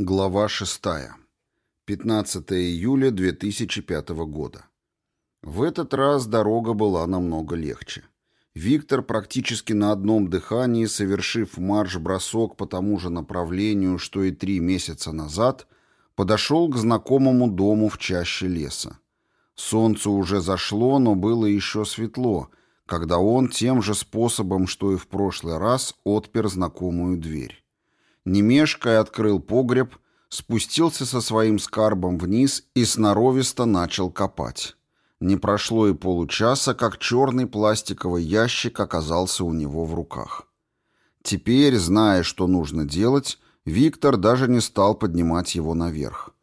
Глава 6. 15 июля 2005 года. В этот раз дорога была намного легче. Виктор, практически на одном дыхании, совершив марш-бросок по тому же направлению, что и три месяца назад, подошел к знакомому дому в чаще леса. Солнце уже зашло, но было еще светло, когда он тем же способом, что и в прошлый раз, отпер знакомую дверь. Немешкой открыл погреб, спустился со своим скарбом вниз и сноровисто начал копать. Не прошло и получаса, как черный пластиковый ящик оказался у него в руках. Теперь, зная, что нужно делать, Виктор даже не стал поднимать его наверх.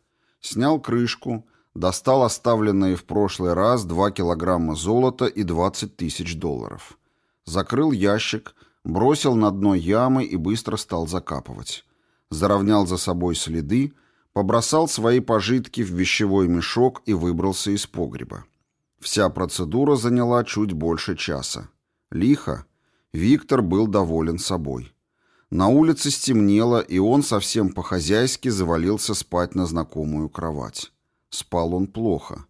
Снял крышку, достал оставленные в прошлый раз 2 килограмма золота и 20 тысяч долларов. Закрыл ящик, бросил на дно ямы и быстро стал закапывать. Заровнял за собой следы, побросал свои пожитки в вещевой мешок и выбрался из погреба. Вся процедура заняла чуть больше часа. Лихо. Виктор был доволен собой. На улице стемнело, и он совсем по-хозяйски завалился спать на знакомую кровать. Спал он плохо.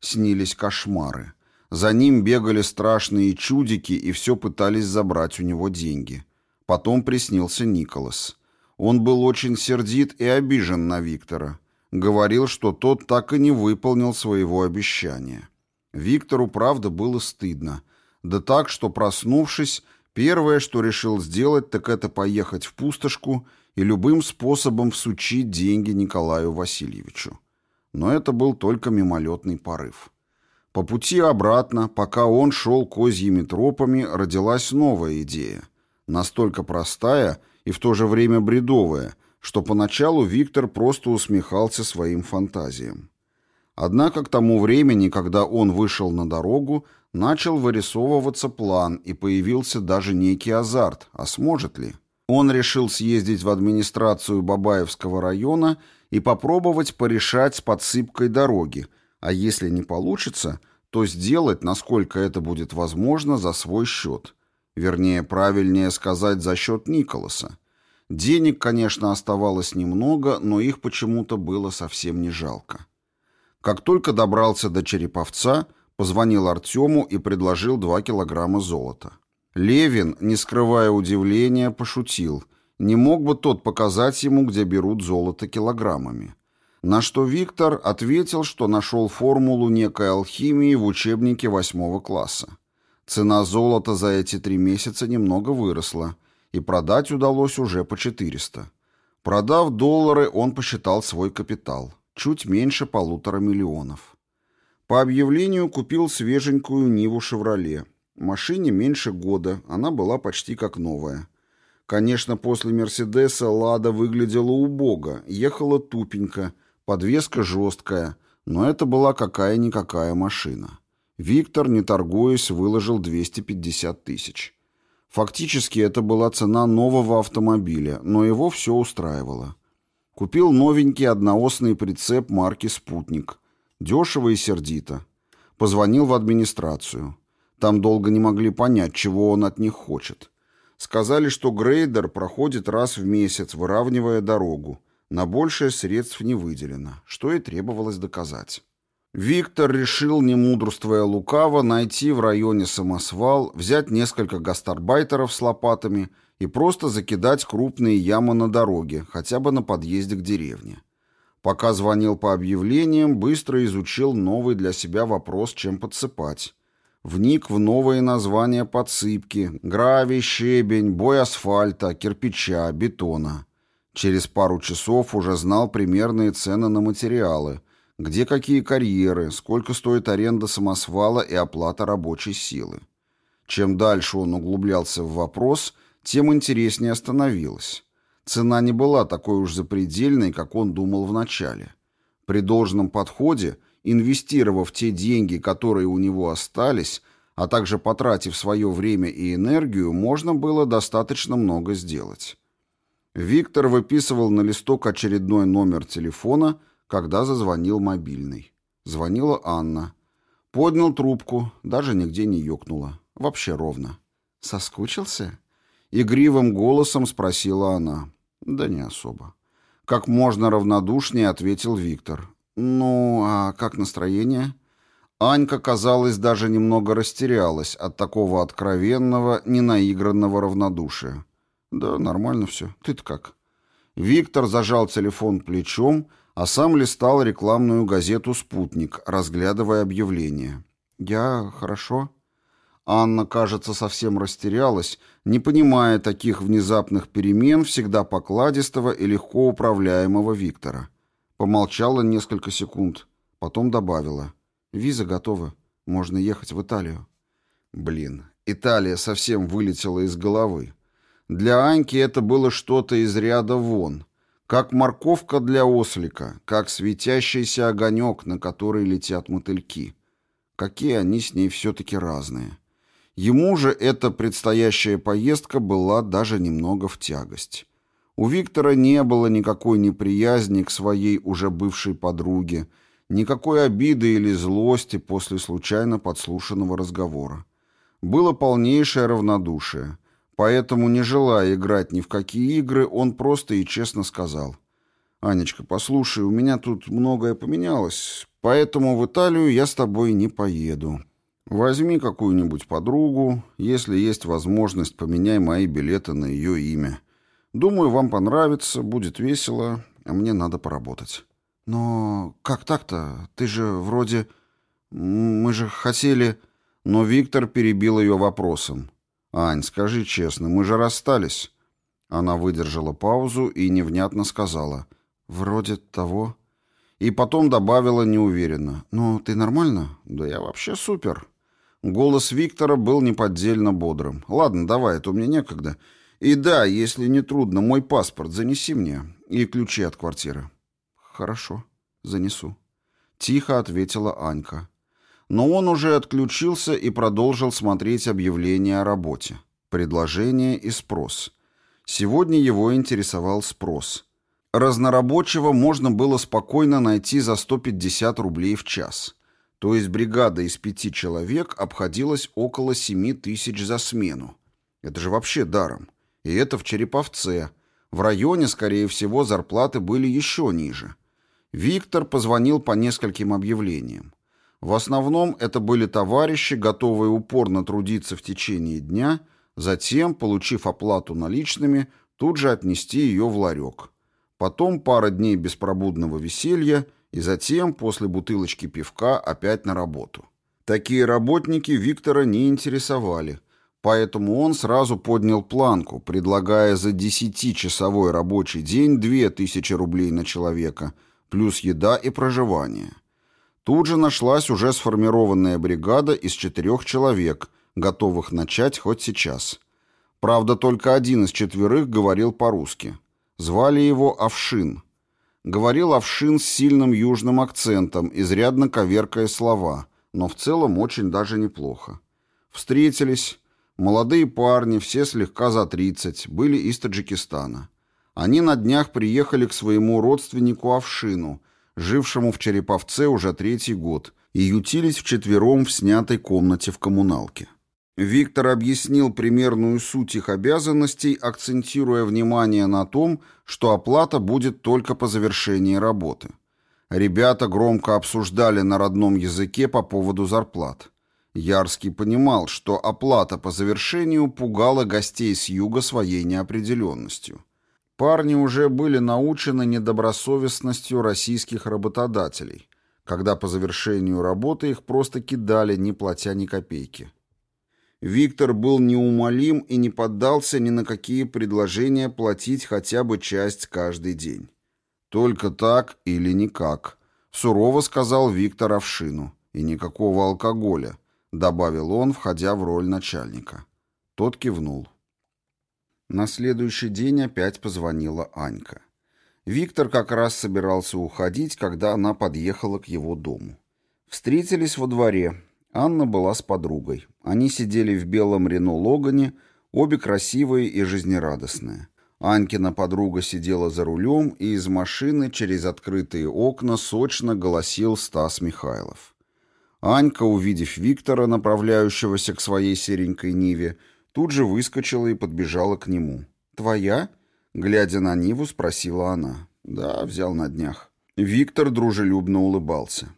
Снились кошмары. За ним бегали страшные чудики и все пытались забрать у него деньги. Потом приснился Николас. Он был очень сердит и обижен на Виктора. Говорил, что тот так и не выполнил своего обещания. Виктору, правда, было стыдно. Да так, что, проснувшись, первое, что решил сделать, так это поехать в пустошку и любым способом всучить деньги Николаю Васильевичу. Но это был только мимолетный порыв. По пути обратно, пока он шел козьими тропами, родилась новая идея. Настолько простая и в то же время бредовая, что поначалу Виктор просто усмехался своим фантазиям. Однако к тому времени, когда он вышел на дорогу, начал вырисовываться план и появился даже некий азарт, а сможет ли? Он решил съездить в администрацию Бабаевского района и попробовать порешать с подсыпкой дороги, а если не получится, то сделать, насколько это будет возможно, за свой счет. Вернее, правильнее сказать, за счет Николаса. Денег, конечно, оставалось немного, но их почему-то было совсем не жалко. Как только добрался до Череповца, позвонил Артему и предложил 2 килограмма золота. Левин, не скрывая удивления, пошутил. Не мог бы тот показать ему, где берут золото килограммами. На что Виктор ответил, что нашел формулу некой алхимии в учебнике восьмого класса. Цена золота за эти три месяца немного выросла, и продать удалось уже по 400. Продав доллары, он посчитал свой капитал. Чуть меньше полутора миллионов. По объявлению купил свеженькую Ниву «Шевроле». Машине меньше года, она была почти как новая. Конечно, после «Мерседеса» «Лада» выглядела убого, ехала тупенько – Подвеска жесткая, но это была какая-никакая машина. Виктор, не торгуясь, выложил 250 тысяч. Фактически это была цена нового автомобиля, но его все устраивало. Купил новенький одноосный прицеп марки «Спутник». Дешево и сердито. Позвонил в администрацию. Там долго не могли понять, чего он от них хочет. Сказали, что грейдер проходит раз в месяц, выравнивая дорогу, на большее средств не выделено, что и требовалось доказать. Виктор решил, не мудрствуя лукаво, найти в районе самосвал, взять несколько гастарбайтеров с лопатами и просто закидать крупные ямы на дороге, хотя бы на подъезде к деревне. Пока звонил по объявлениям, быстро изучил новый для себя вопрос, чем подсыпать. Вник в новые названия подсыпки, гравий, щебень, бой асфальта, кирпича, бетона. Через пару часов уже знал примерные цены на материалы, где какие карьеры, сколько стоит аренда самосвала и оплата рабочей силы. Чем дальше он углублялся в вопрос, тем интереснее становилось. Цена не была такой уж запредельной, как он думал вначале. При должном подходе, инвестировав те деньги, которые у него остались, а также потратив свое время и энергию, можно было достаточно много сделать. Виктор выписывал на листок очередной номер телефона, когда зазвонил мобильный. Звонила Анна. Поднял трубку, даже нигде не ёкнула. Вообще ровно. «Соскучился?» Игривым голосом спросила она. «Да не особо». Как можно равнодушнее ответил Виктор. «Ну, а как настроение?» Анька, казалось, даже немного растерялась от такого откровенного, ненаигранного равнодушия. «Да, нормально все. Ты-то как?» Виктор зажал телефон плечом, а сам листал рекламную газету «Спутник», разглядывая объявление. «Я хорошо». Анна, кажется, совсем растерялась, не понимая таких внезапных перемен всегда покладистого и легко управляемого Виктора. Помолчала несколько секунд, потом добавила. «Виза готова. Можно ехать в Италию». Блин, Италия совсем вылетела из головы. Для Аньки это было что-то из ряда вон. Как морковка для ослика, как светящийся огонек, на который летят мотыльки. Какие они с ней все-таки разные. Ему же эта предстоящая поездка была даже немного в тягость. У Виктора не было никакой неприязни к своей уже бывшей подруге, никакой обиды или злости после случайно подслушанного разговора. Было полнейшее равнодушие – Поэтому, не желая играть ни в какие игры, он просто и честно сказал. «Анечка, послушай, у меня тут многое поменялось, поэтому в Италию я с тобой не поеду. Возьми какую-нибудь подругу, если есть возможность, поменяй мои билеты на ее имя. Думаю, вам понравится, будет весело, а мне надо поработать». «Но как так-то? Ты же вроде... Мы же хотели...» Но Виктор перебил ее вопросом. «Ань, скажи честно, мы же расстались». Она выдержала паузу и невнятно сказала. «Вроде того». И потом добавила неуверенно. «Ну, ты нормально?» «Да я вообще супер». Голос Виктора был неподдельно бодрым. «Ладно, давай, это у меня некогда. И да, если не трудно, мой паспорт занеси мне. И ключи от квартиры». «Хорошо, занесу». Тихо ответила Анька. Но он уже отключился и продолжил смотреть объявления о работе. Предложение и спрос. Сегодня его интересовал спрос. Разнорабочего можно было спокойно найти за 150 рублей в час. То есть бригада из пяти человек обходилась около 7 тысяч за смену. Это же вообще даром. И это в Череповце. В районе, скорее всего, зарплаты были еще ниже. Виктор позвонил по нескольким объявлениям. В основном это были товарищи, готовые упорно трудиться в течение дня, затем, получив оплату наличными, тут же отнести ее в ларек. Потом пара дней беспробудного веселья и затем, после бутылочки пивка, опять на работу. Такие работники Виктора не интересовали, поэтому он сразу поднял планку, предлагая за 10-часовой рабочий день 2000 рублей на человека, плюс еда и проживание – Тут же нашлась уже сформированная бригада из четырех человек, готовых начать хоть сейчас. Правда, только один из четверых говорил по-русски. Звали его Овшин. Говорил Овшин с сильным южным акцентом, изрядно коверкая слова, но в целом очень даже неплохо. Встретились. Молодые парни, все слегка за 30, были из Таджикистана. Они на днях приехали к своему родственнику Овшину – жившему в Череповце уже третий год, и ютились вчетвером в снятой комнате в коммуналке. Виктор объяснил примерную суть их обязанностей, акцентируя внимание на том, что оплата будет только по завершении работы. Ребята громко обсуждали на родном языке по поводу зарплат. Ярский понимал, что оплата по завершению пугала гостей с юга своей неопределенностью. Парни уже были научены недобросовестностью российских работодателей, когда по завершению работы их просто кидали, не платя ни копейки. Виктор был неумолим и не поддался ни на какие предложения платить хотя бы часть каждый день. «Только так или никак», — сурово сказал Виктор Овшину. «И никакого алкоголя», — добавил он, входя в роль начальника. Тот кивнул. На следующий день опять позвонила Анька. Виктор как раз собирался уходить, когда она подъехала к его дому. Встретились во дворе. Анна была с подругой. Они сидели в белом Рено Логане, обе красивые и жизнерадостные. Анькина подруга сидела за рулем, и из машины через открытые окна сочно голосил Стас Михайлов. Анька, увидев Виктора, направляющегося к своей серенькой Ниве, Тут же выскочила и подбежала к нему. «Твоя?» — глядя на Ниву, спросила она. Да, взял на днях. Виктор дружелюбно улыбался.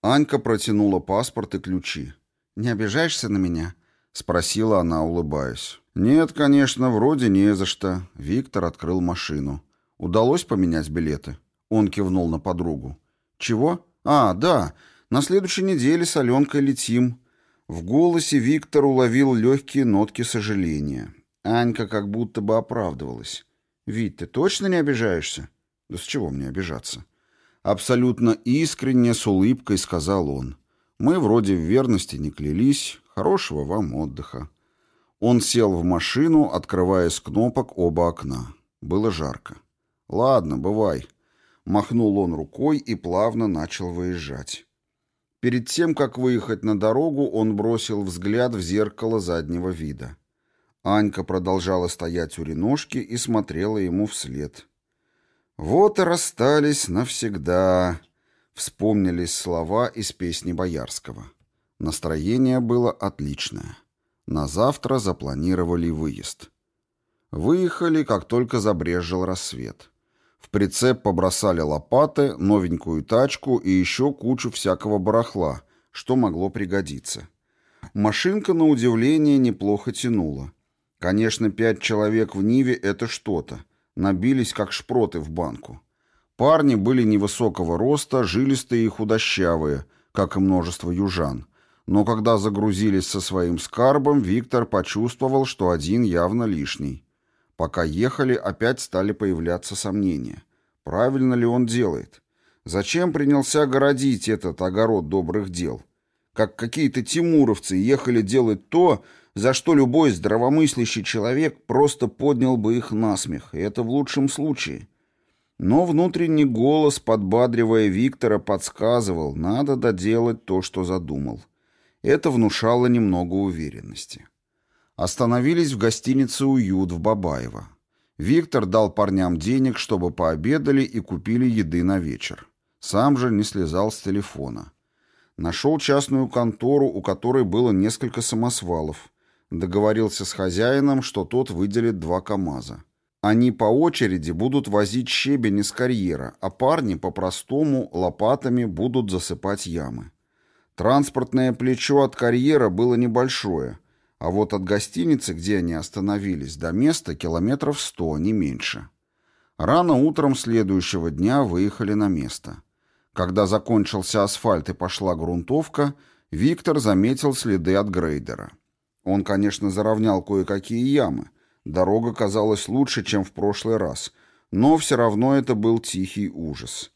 Анька протянула паспорт и ключи. «Не обижаешься на меня?» — спросила она, улыбаясь. «Нет, конечно, вроде не за что». Виктор открыл машину. «Удалось поменять билеты?» Он кивнул на подругу. «Чего? А, да, на следующей неделе с Аленкой летим». В голосе Виктор уловил легкие нотки сожаления. Анька как будто бы оправдывалась. «Вить, ты точно не обижаешься?» «Да с чего мне обижаться?» Абсолютно искренне, с улыбкой сказал он. «Мы вроде в верности не клялись. Хорошего вам отдыха». Он сел в машину, открывая с кнопок оба окна. Было жарко. «Ладно, бывай». Махнул он рукой и плавно начал выезжать. Перед тем, как выехать на дорогу, он бросил взгляд в зеркало заднего вида. Анька продолжала стоять у реношки и смотрела ему вслед. «Вот и расстались навсегда», — вспомнились слова из песни Боярского. Настроение было отличное. На завтра запланировали выезд. Выехали, как только забрезжил рассвет. Прицеп побросали лопаты, новенькую тачку и еще кучу всякого барахла, что могло пригодиться. Машинка, на удивление, неплохо тянула. Конечно, пять человек в Ниве — это что-то. Набились, как шпроты в банку. Парни были невысокого роста, жилистые и худощавые, как и множество южан. Но когда загрузились со своим скарбом, Виктор почувствовал, что один явно лишний. Пока ехали, опять стали появляться сомнения. Правильно ли он делает? Зачем принялся городить этот огород добрых дел? Как какие-то тимуровцы ехали делать то, за что любой здравомыслящий человек просто поднял бы их на смех, и это в лучшем случае. Но внутренний голос, подбадривая Виктора, подсказывал, надо доделать то, что задумал. Это внушало немного уверенности. Остановились в гостинице «Уют» в Бабаево. Виктор дал парням денег, чтобы пообедали и купили еды на вечер. Сам же не слезал с телефона. Нашел частную контору, у которой было несколько самосвалов. Договорился с хозяином, что тот выделит два КАМАЗа. Они по очереди будут возить щебень из карьера, а парни по-простому лопатами будут засыпать ямы. Транспортное плечо от карьера было небольшое – а вот от гостиницы, где они остановились, до места километров сто, не меньше. Рано утром следующего дня выехали на место. Когда закончился асфальт и пошла грунтовка, Виктор заметил следы от грейдера. Он, конечно, заровнял кое-какие ямы. Дорога казалась лучше, чем в прошлый раз, но все равно это был тихий ужас.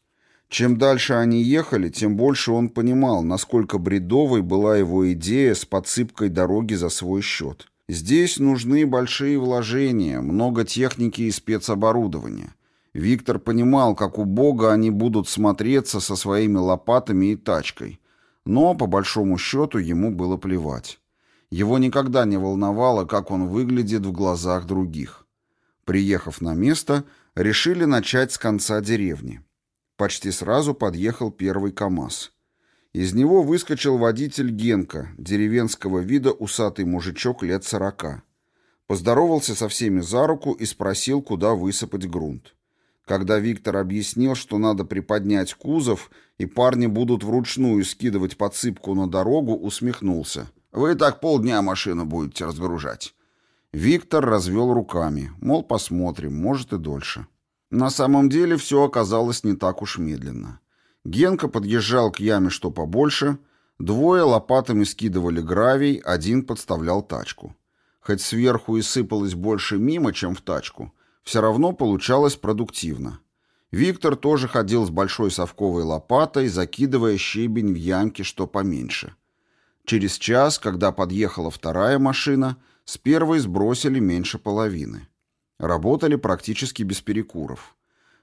Чем дальше они ехали, тем больше он понимал, насколько бредовой была его идея с подсыпкой дороги за свой счет. Здесь нужны большие вложения, много техники и спецоборудования. Виктор понимал, как убого они будут смотреться со своими лопатами и тачкой. Но, по большому счету, ему было плевать. Его никогда не волновало, как он выглядит в глазах других. Приехав на место, решили начать с конца деревни. Почти сразу подъехал первый КАМАЗ. Из него выскочил водитель Генка, деревенского вида усатый мужичок лет сорока. Поздоровался со всеми за руку и спросил, куда высыпать грунт. Когда Виктор объяснил, что надо приподнять кузов, и парни будут вручную скидывать подсыпку на дорогу, усмехнулся. «Вы так полдня машину будете разгружать». Виктор развел руками, мол, посмотрим, может и дольше. На самом деле все оказалось не так уж медленно. Генка подъезжал к яме что побольше, двое лопатами скидывали гравий, один подставлял тачку. Хоть сверху и сыпалось больше мимо, чем в тачку, все равно получалось продуктивно. Виктор тоже ходил с большой совковой лопатой, закидывая щебень в ямки что поменьше. Через час, когда подъехала вторая машина, с первой сбросили меньше половины. Работали практически без перекуров.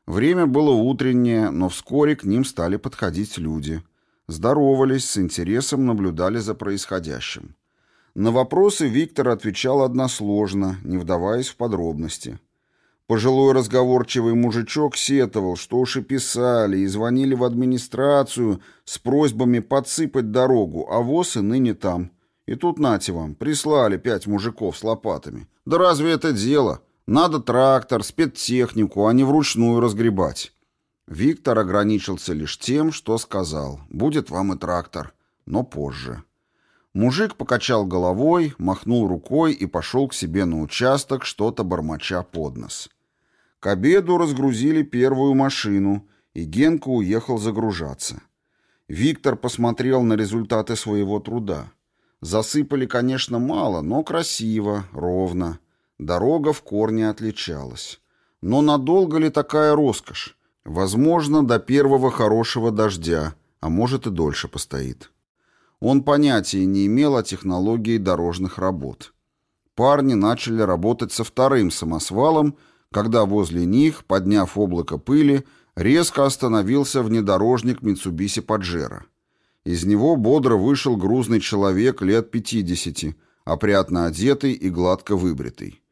Время было утреннее, но вскоре к ним стали подходить люди. Здоровались, с интересом наблюдали за происходящим. На вопросы Виктор отвечал односложно, не вдаваясь в подробности. Пожилой разговорчивый мужичок сетовал, что уж и писали, и звонили в администрацию с просьбами подсыпать дорогу, а воз и ныне там. И тут нате вам, прислали пять мужиков с лопатами. Да разве это дело? Надо трактор, спецтехнику, а не вручную разгребать. Виктор ограничился лишь тем, что сказал «Будет вам и трактор, но позже». Мужик покачал головой, махнул рукой и пошел к себе на участок, что-то бормоча под нос. К обеду разгрузили первую машину, и Генка уехал загружаться. Виктор посмотрел на результаты своего труда. Засыпали, конечно, мало, но красиво, ровно. Дорога в корне отличалась. Но надолго ли такая роскошь? Возможно, до первого хорошего дождя, а может и дольше постоит. Он понятия не имел о технологии дорожных работ. Парни начали работать со вторым самосвалом, когда возле них, подняв облако пыли, резко остановился внедорожник Mitsubishi Pajero. Из него бодро вышел грузный человек лет 50, опрятно одетый и гладко выбритый.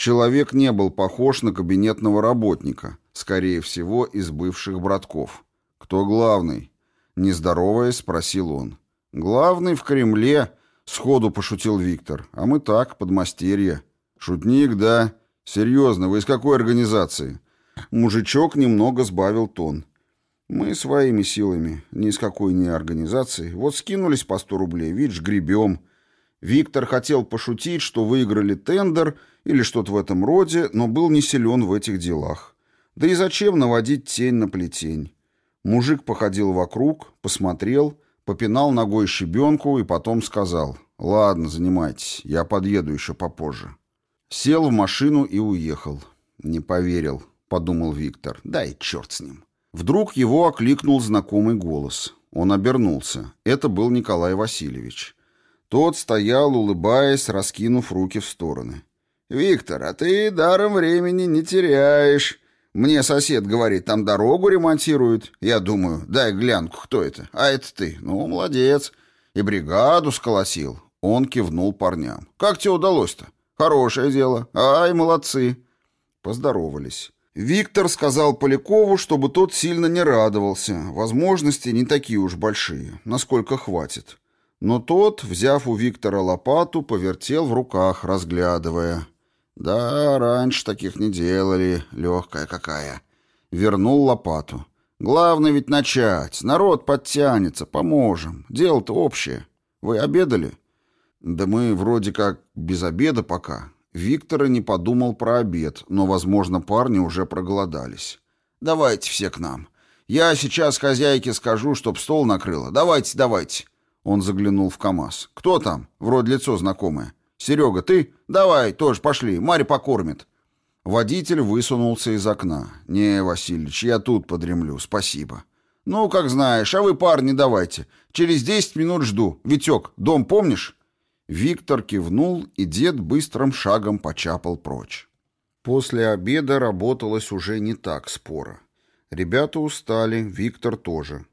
Человек не был похож на кабинетного работника, скорее всего, из бывших братков. «Кто главный?» Не здороваясь, спросил он. «Главный в Кремле», — сходу пошутил Виктор. «А мы так, подмастерье». «Шутник, да? Серьезно, вы из какой организации?» Мужичок немного сбавил тон. «Мы своими силами, ни из какой ни организации. Вот скинулись по сто рублей, видишь, гребем». Виктор хотел пошутить, что выиграли тендер или что-то в этом роде, но был не силен в этих делах. Да и зачем наводить тень на плетень? Мужик походил вокруг, посмотрел — попинал ногой щебенку и потом сказал «Ладно, занимайтесь, я подъеду еще попозже». Сел в машину и уехал. «Не поверил», — подумал Виктор. «Да и черт с ним». Вдруг его окликнул знакомый голос. Он обернулся. Это был Николай Васильевич. Тот стоял, улыбаясь, раскинув руки в стороны. «Виктор, а ты даром времени не теряешь», мне сосед говорит, там дорогу ремонтируют. Я думаю, дай глянку, кто это? А это ты. Ну, молодец. И бригаду сколосил. Он кивнул парням. Как тебе удалось-то? Хорошее дело. Ай, молодцы. Поздоровались. Виктор сказал Полякову, чтобы тот сильно не радовался. Возможности не такие уж большие, насколько хватит. Но тот, взяв у Виктора лопату, повертел в руках, разглядывая. «Да, раньше таких не делали. Легкая какая». Вернул лопату. «Главное ведь начать. Народ подтянется. Поможем. Дело-то общее. Вы обедали?» «Да мы вроде как без обеда пока». Виктор не подумал про обед, но, возможно, парни уже проголодались. «Давайте все к нам. Я сейчас хозяйке скажу, чтоб стол накрыла. Давайте, давайте». Он заглянул в КамАЗ. «Кто там? Вроде лицо знакомое». «Серега, ты? Давай, тоже пошли, Марья покормит». Водитель высунулся из окна. «Не, Васильевич, я тут подремлю, спасибо». «Ну, как знаешь, а вы, парни, давайте. Через десять минут жду. Витек, дом помнишь?» Виктор кивнул, и дед быстрым шагом почапал прочь. После обеда работалось уже не так споро. Ребята устали, Виктор тоже.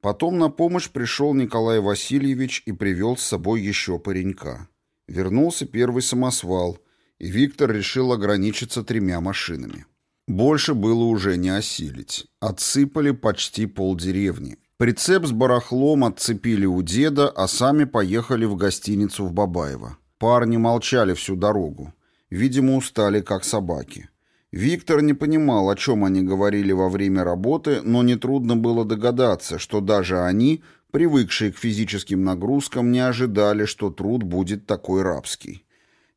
Потом на помощь пришел Николай Васильевич и привел с собой еще паренька. Вернулся первый самосвал, и Виктор решил ограничиться тремя машинами. Больше было уже не осилить. Отсыпали почти полдеревни. Прицеп с барахлом отцепили у деда, а сами поехали в гостиницу в Бабаево. Парни молчали всю дорогу. Видимо, устали, как собаки. Виктор не понимал, о чем они говорили во время работы, но нетрудно было догадаться, что даже они привыкшие к физическим нагрузкам, не ожидали, что труд будет такой рабский.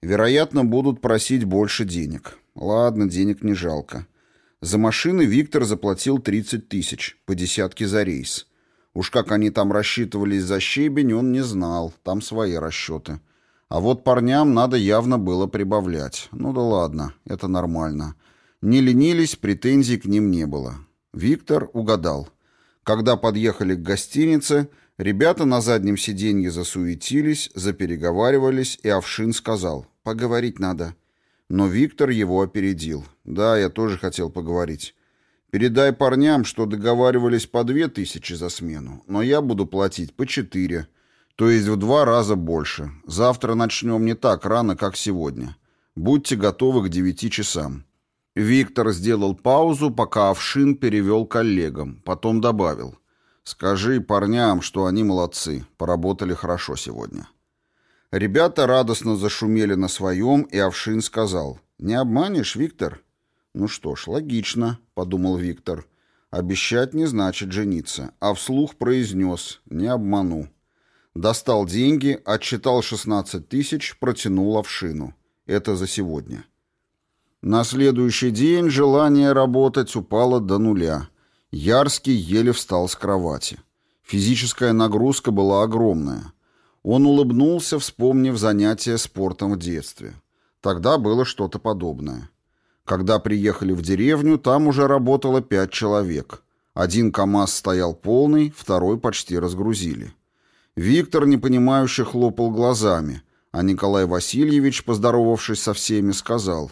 Вероятно, будут просить больше денег. Ладно, денег не жалко. За машины Виктор заплатил 30 тысяч, по десятке за рейс. Уж как они там рассчитывались за щебень, он не знал, там свои расчеты. А вот парням надо явно было прибавлять. Ну да ладно, это нормально. Не ленились, претензий к ним не было. Виктор угадал. Когда подъехали к гостинице, ребята на заднем сиденье засуетились, запереговаривались, и Овшин сказал «Поговорить надо». Но Виктор его опередил. «Да, я тоже хотел поговорить. Передай парням, что договаривались по две тысячи за смену, но я буду платить по четыре, то есть в два раза больше. Завтра начнем не так рано, как сегодня. Будьте готовы к девяти часам. Виктор сделал паузу, пока Овшин перевел коллегам, потом добавил. «Скажи парням, что они молодцы, поработали хорошо сегодня». Ребята радостно зашумели на своем, и Овшин сказал. «Не обманешь, Виктор?» «Ну что ж, логично», — подумал Виктор. Обещать не значит жениться, а вслух произнес «не обману». Достал деньги, отчитал 16 тысяч, протянул овшину. Это за сегодня. На следующий день желание работать упало до нуля. Ярский еле встал с кровати. Физическая нагрузка была огромная. Он улыбнулся, вспомнив занятия спортом в детстве. Тогда было что-то подобное. Когда приехали в деревню, там уже работало пять человек. Один КАМАЗ стоял полный, второй почти разгрузили. Виктор, непонимающе, хлопал глазами, а Николай Васильевич, поздоровавшись со всеми, сказал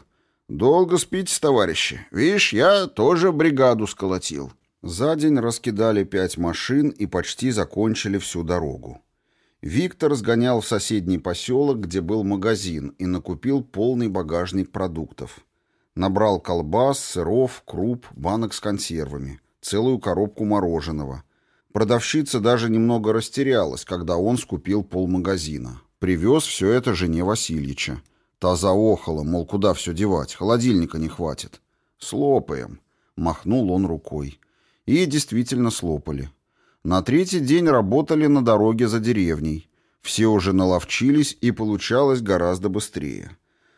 «Долго спите, товарищи. Видишь, я тоже бригаду сколотил». За день раскидали пять машин и почти закончили всю дорогу. Виктор сгонял в соседний поселок, где был магазин, и накупил полный багажник продуктов. Набрал колбас, сыров, круп, банок с консервами, целую коробку мороженого. Продавщица даже немного растерялась, когда он скупил полмагазина. Привез все это жене Васильича. Та заохала, мол, куда все девать, холодильника не хватит. «Слопаем», — махнул он рукой. И действительно слопали. На третий день работали на дороге за деревней. Все уже наловчились, и получалось гораздо быстрее.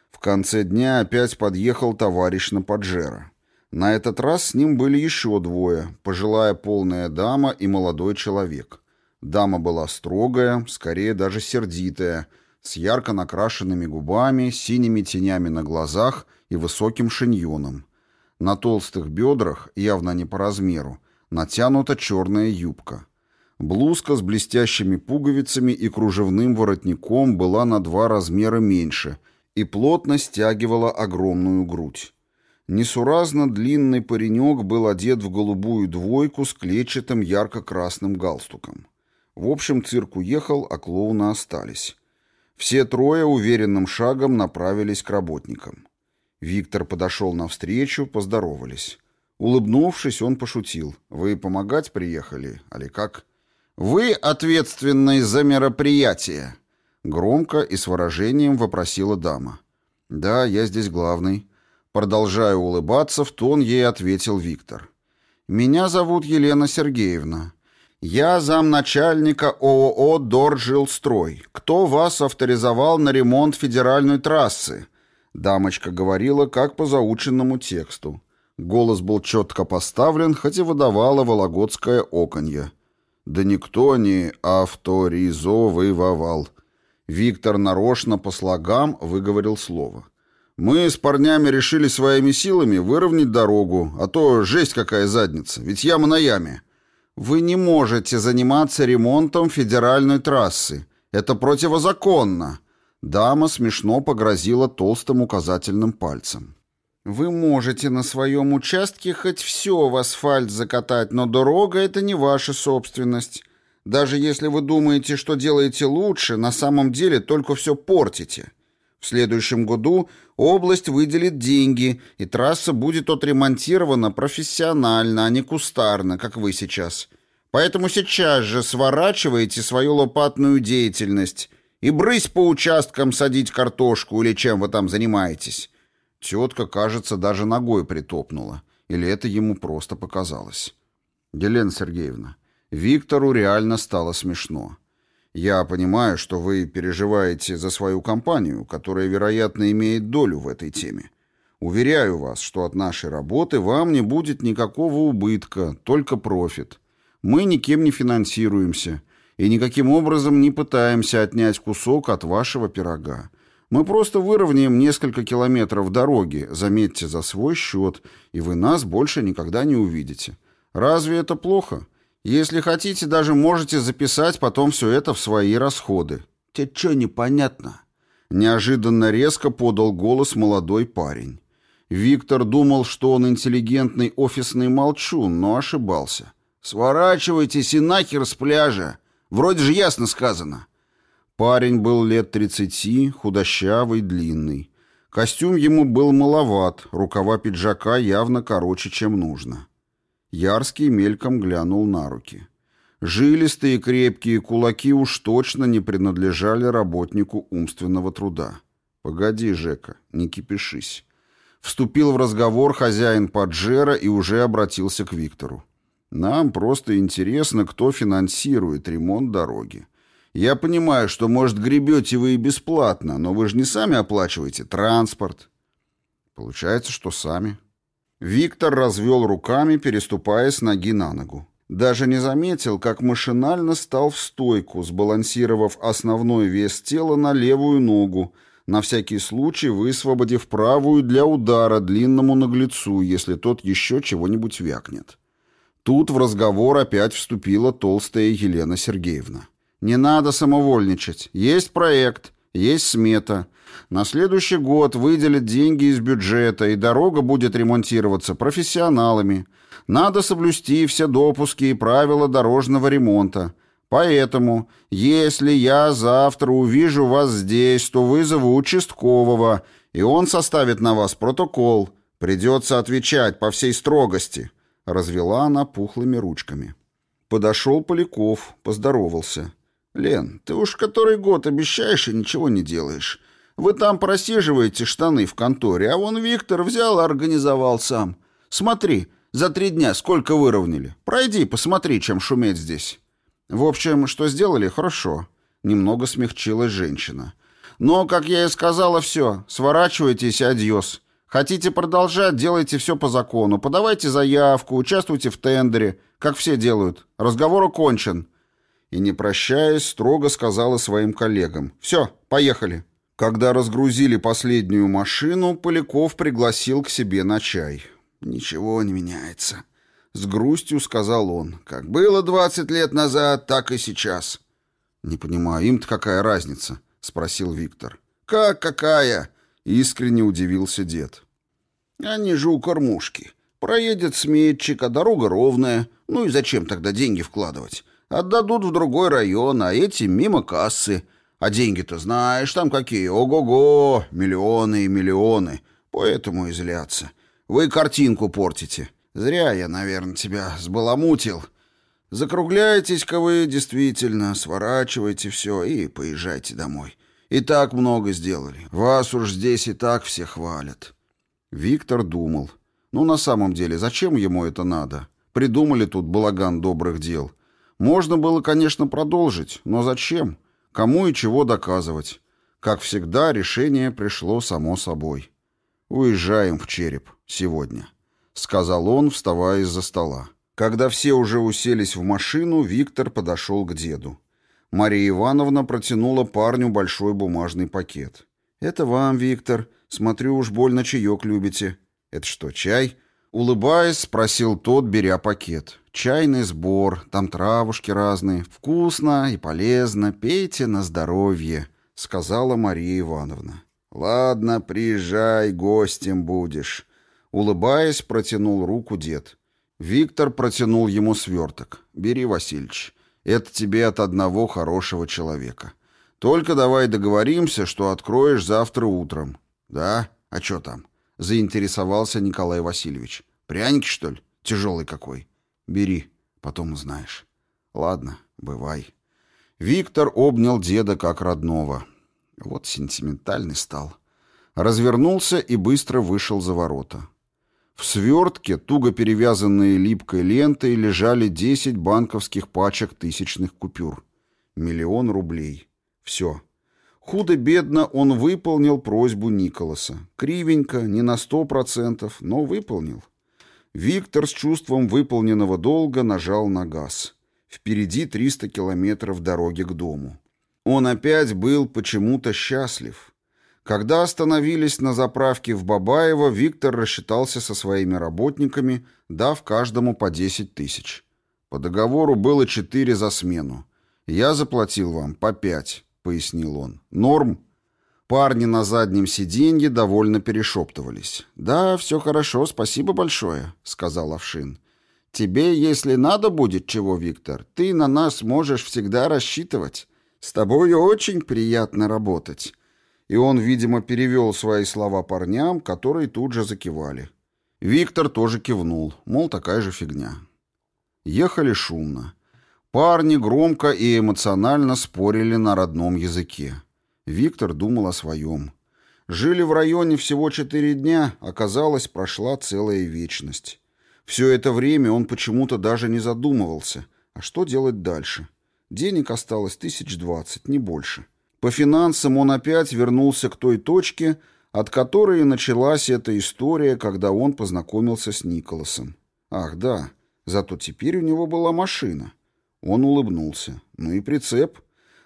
В конце дня опять подъехал товарищ на Паджеро. На этот раз с ним были еще двое, пожилая полная дама и молодой человек. Дама была строгая, скорее даже сердитая, с ярко накрашенными губами, синими тенями на глазах и высоким шиньоном. На толстых бедрах, явно не по размеру, натянута черная юбка. Блузка с блестящими пуговицами и кружевным воротником была на два размера меньше – и плотно стягивала огромную грудь. Несуразно длинный паренек был одет в голубую двойку с клетчатым ярко-красным галстуком. В общем, цирк уехал, а клоуны остались. Все трое уверенным шагом направились к работникам. Виктор подошел навстречу, поздоровались. Улыбнувшись, он пошутил. «Вы помогать приехали, али как?» «Вы ответственный за мероприятие», Громко и с выражением вопросила дама. «Да, я здесь главный». Продолжая улыбаться, в тон ей ответил Виктор. «Меня зовут Елена Сергеевна. Я замначальника ООО «Доржилстрой». Кто вас авторизовал на ремонт федеральной трассы?» Дамочка говорила, как по заученному тексту. Голос был четко поставлен, хоть и выдавало вологодское оконье. «Да никто не авторизовывал», Виктор нарочно по слогам выговорил слово. «Мы с парнями решили своими силами выровнять дорогу, а то жесть какая задница, ведь яма на яме». «Вы не можете заниматься ремонтом федеральной трассы. Это противозаконно». Дама смешно погрозила толстым указательным пальцем. «Вы можете на своем участке хоть все в асфальт закатать, но дорога — это не ваша собственность. Даже если вы думаете, что делаете лучше, на самом деле только все портите. В следующем году область выделит деньги, и трасса будет отремонтирована профессионально, а не кустарно, как вы сейчас. Поэтому сейчас же сворачивайте свою лопатную деятельность и брысь по участкам садить картошку или чем вы там занимаетесь. Тетка, кажется, даже ногой притопнула. Или это ему просто показалось. Елена Сергеевна, Виктору реально стало смешно. Я понимаю, что вы переживаете за свою компанию, которая, вероятно, имеет долю в этой теме. Уверяю вас, что от нашей работы вам не будет никакого убытка, только профит. Мы никем не финансируемся и никаким образом не пытаемся отнять кусок от вашего пирога. Мы просто выровняем несколько километров дороги, заметьте, за свой счет, и вы нас больше никогда не увидите. Разве это плохо? Если хотите, даже можете записать потом все это в свои расходы. Тебе что непонятно?» Неожиданно резко подал голос молодой парень. Виктор думал, что он интеллигентный офисный молчун, но ошибался. «Сворачивайтесь и нахер с пляжа! Вроде же ясно сказано!» Парень был лет тридцати, худощавый, длинный. Костюм ему был маловат, рукава пиджака явно короче, чем нужно. Ярский мельком глянул на руки. Жилистые крепкие кулаки уж точно не принадлежали работнику умственного труда. «Погоди, Жека, не кипишись». Вступил в разговор хозяин Паджера и уже обратился к Виктору. Нам просто интересно, кто финансирует ремонт дороги. Я понимаю, что, может, гребете вы и бесплатно, но вы же не сами оплачиваете транспорт. Получается, что сами. Виктор развел руками, переступая с ноги на ногу. Даже не заметил, как машинально стал в стойку, сбалансировав основной вес тела на левую ногу, на всякий случай высвободив правую для удара длинному наглецу, если тот еще чего-нибудь вякнет. Тут в разговор опять вступила толстая Елена Сергеевна. Не надо самовольничать. Есть проект, есть смета. На следующий год выделят деньги из бюджета, и дорога будет ремонтироваться профессионалами. Надо соблюсти все допуски и правила дорожного ремонта. Поэтому, если я завтра увижу вас здесь, то вызову участкового, и он составит на вас протокол. Придется отвечать по всей строгости». Развела она пухлыми ручками. Подошел Поляков, поздоровался. «Лен, ты уж который год обещаешь и ничего не делаешь. Вы там просиживаете штаны в конторе, а вон Виктор взял и организовал сам. Смотри, за три дня сколько выровняли. Пройди, посмотри, чем шуметь здесь». В общем, что сделали, хорошо. Немного смягчилась женщина. Но, как я и сказала, все. Сворачивайтесь адьос. Хотите продолжать, делайте все по закону. Подавайте заявку, участвуйте в тендере, как все делают. Разговор окончен и, не прощаясь, строго сказала своим коллегам «Все, поехали». Когда разгрузили последнюю машину, Поляков пригласил к себе на чай. «Ничего не меняется», — с грустью сказал он. «Как было двадцать лет назад, так и сейчас». «Не понимаю, им-то какая разница?» — спросил Виктор. «Как какая?» — искренне удивился дед. «Они же у кормушки. Проедет сметчик, а дорога ровная. Ну и зачем тогда деньги вкладывать? Отдадут в другой район, а эти мимо кассы. А деньги-то знаешь, там какие. Ого-го, миллионы и миллионы. Поэтому и злятся. Вы картинку портите. Зря я, наверное, тебя сбаламутил. Закругляйтесь-ка вы действительно, сворачивайте все и поезжайте домой. И так много сделали. Вас уж здесь и так все хвалят. Виктор думал. Ну, на самом деле, зачем ему это надо? Придумали тут балаган добрых дел. Можно было, конечно, продолжить, но зачем? Кому и чего доказывать? Как всегда, решение пришло само собой. «Уезжаем в череп. Сегодня», — сказал он, вставая из-за стола. Когда все уже уселись в машину, Виктор подошел к деду. Мария Ивановна протянула парню большой бумажный пакет. «Это вам, Виктор. Смотрю, уж больно чаек любите». «Это что, чай?» Улыбаясь, спросил тот, беря пакет. «Чайный сбор, там травушки разные. Вкусно и полезно. Пейте на здоровье», — сказала Мария Ивановна. «Ладно, приезжай, гостем будешь». Улыбаясь, протянул руку дед. Виктор протянул ему сверток. «Бери, Васильич. Это тебе от одного хорошего человека. Только давай договоримся, что откроешь завтра утром». «Да? А что там?» — заинтересовался Николай Васильевич. «Пряники, что ли? Тяжелый какой. Бери, потом узнаешь». «Ладно, бывай». Виктор обнял деда как родного. Вот сентиментальный стал. Развернулся и быстро вышел за ворота. В свертке, туго перевязанные липкой лентой, лежали десять банковских пачек тысячных купюр. Миллион рублей. Все. Худо-бедно он выполнил просьбу Николаса. Кривенько, не на сто процентов, но выполнил. Виктор с чувством выполненного долга нажал на газ. Впереди 300 километров дороги к дому. Он опять был почему-то счастлив. Когда остановились на заправке в Бабаево, Виктор рассчитался со своими работниками, дав каждому по 10 тысяч. По договору было 4 за смену. Я заплатил вам по 5 пояснил он. «Норм?» Парни на заднем сиденье довольно перешептывались. «Да, все хорошо, спасибо большое», — сказал Овшин. «Тебе, если надо будет чего, Виктор, ты на нас можешь всегда рассчитывать. С тобой очень приятно работать». И он, видимо, перевел свои слова парням, которые тут же закивали. Виктор тоже кивнул, мол, такая же фигня. Ехали шумно. Парни громко и эмоционально спорили на родном языке. Виктор думал о своем. Жили в районе всего четыре дня, оказалось, прошла целая вечность. Все это время он почему-то даже не задумывался, а что делать дальше. Денег осталось тысяч двадцать, не больше. По финансам он опять вернулся к той точке, от которой началась эта история, когда он познакомился с Николасом. Ах, да, зато теперь у него была машина. Он улыбнулся. Ну и прицеп.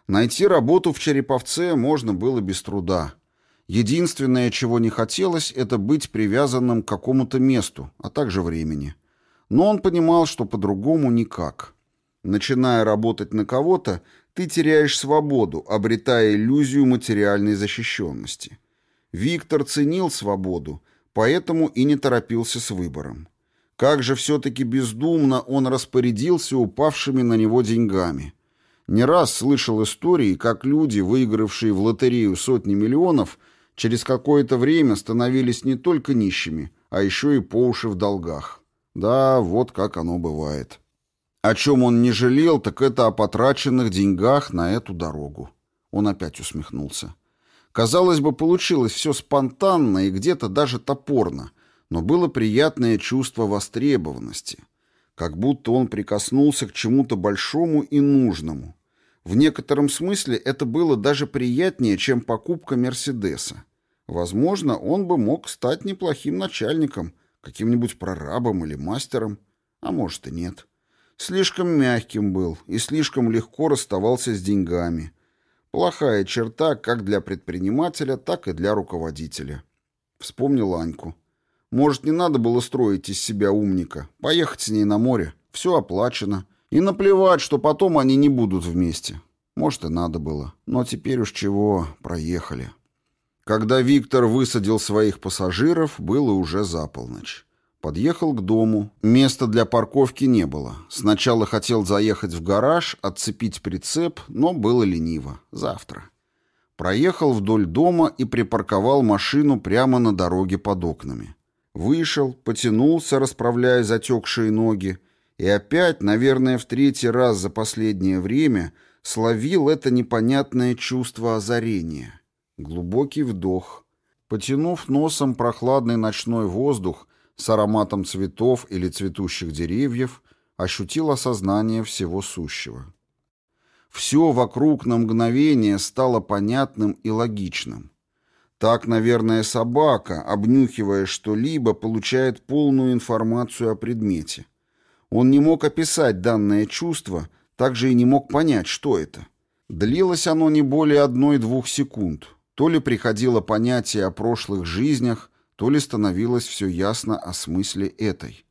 Найти работу в Череповце можно было без труда. Единственное, чего не хотелось, это быть привязанным к какому-то месту, а также времени. Но он понимал, что по-другому никак. Начиная работать на кого-то, ты теряешь свободу, обретая иллюзию материальной защищенности. Виктор ценил свободу, поэтому и не торопился с выбором. Как же все-таки бездумно он распорядился упавшими на него деньгами. Не раз слышал истории, как люди, выигравшие в лотерею сотни миллионов, через какое-то время становились не только нищими, а еще и по уши в долгах. Да, вот как оно бывает. О чем он не жалел, так это о потраченных деньгах на эту дорогу. Он опять усмехнулся. Казалось бы, получилось все спонтанно и где-то даже топорно, но было приятное чувство востребованности, как будто он прикоснулся к чему-то большому и нужному. В некотором смысле это было даже приятнее, чем покупка Мерседеса. Возможно, он бы мог стать неплохим начальником, каким-нибудь прорабом или мастером, а может и нет. Слишком мягким был и слишком легко расставался с деньгами. Плохая черта как для предпринимателя, так и для руководителя. Вспомнил Аньку. Может, не надо было строить из себя умника, поехать с ней на море, все оплачено, и наплевать, что потом они не будут вместе. Может, и надо было, но теперь уж чего, проехали. Когда Виктор высадил своих пассажиров, было уже за полночь. Подъехал к дому. Места для парковки не было. Сначала хотел заехать в гараж, отцепить прицеп, но было лениво. Завтра. Проехал вдоль дома и припарковал машину прямо на дороге под окнами. Вышел, потянулся, расправляя затекшие ноги, и опять, наверное, в третий раз за последнее время словил это непонятное чувство озарения. Глубокий вдох. Потянув носом прохладный ночной воздух с ароматом цветов или цветущих деревьев, ощутил осознание всего сущего. Все вокруг на мгновение стало понятным и логичным. Так, наверное, собака, обнюхивая что-либо, получает полную информацию о предмете. Он не мог описать данное чувство, также и не мог понять, что это. Длилось оно не более одной-двух секунд. То ли приходило понятие о прошлых жизнях, то ли становилось все ясно о смысле этой.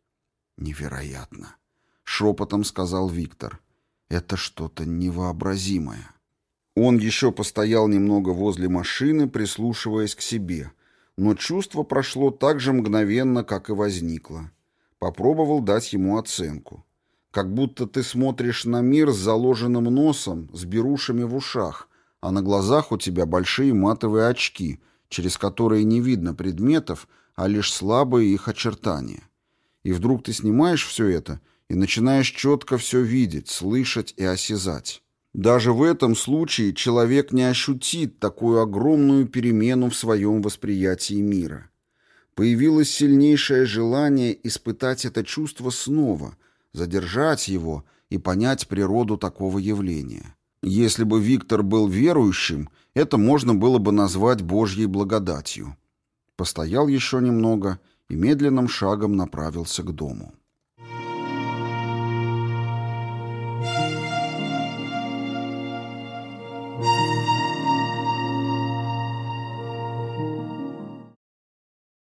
«Невероятно!» — шепотом сказал Виктор. «Это что-то невообразимое». Он еще постоял немного возле машины, прислушиваясь к себе. Но чувство прошло так же мгновенно, как и возникло. Попробовал дать ему оценку. Как будто ты смотришь на мир с заложенным носом, с берушами в ушах, а на глазах у тебя большие матовые очки, через которые не видно предметов, а лишь слабые их очертания. И вдруг ты снимаешь все это и начинаешь четко все видеть, слышать и осязать. Даже в этом случае человек не ощутит такую огромную перемену в своем восприятии мира. Появилось сильнейшее желание испытать это чувство снова, задержать его и понять природу такого явления. Если бы Виктор был верующим, это можно было бы назвать Божьей благодатью. Постоял еще немного и медленным шагом направился к дому.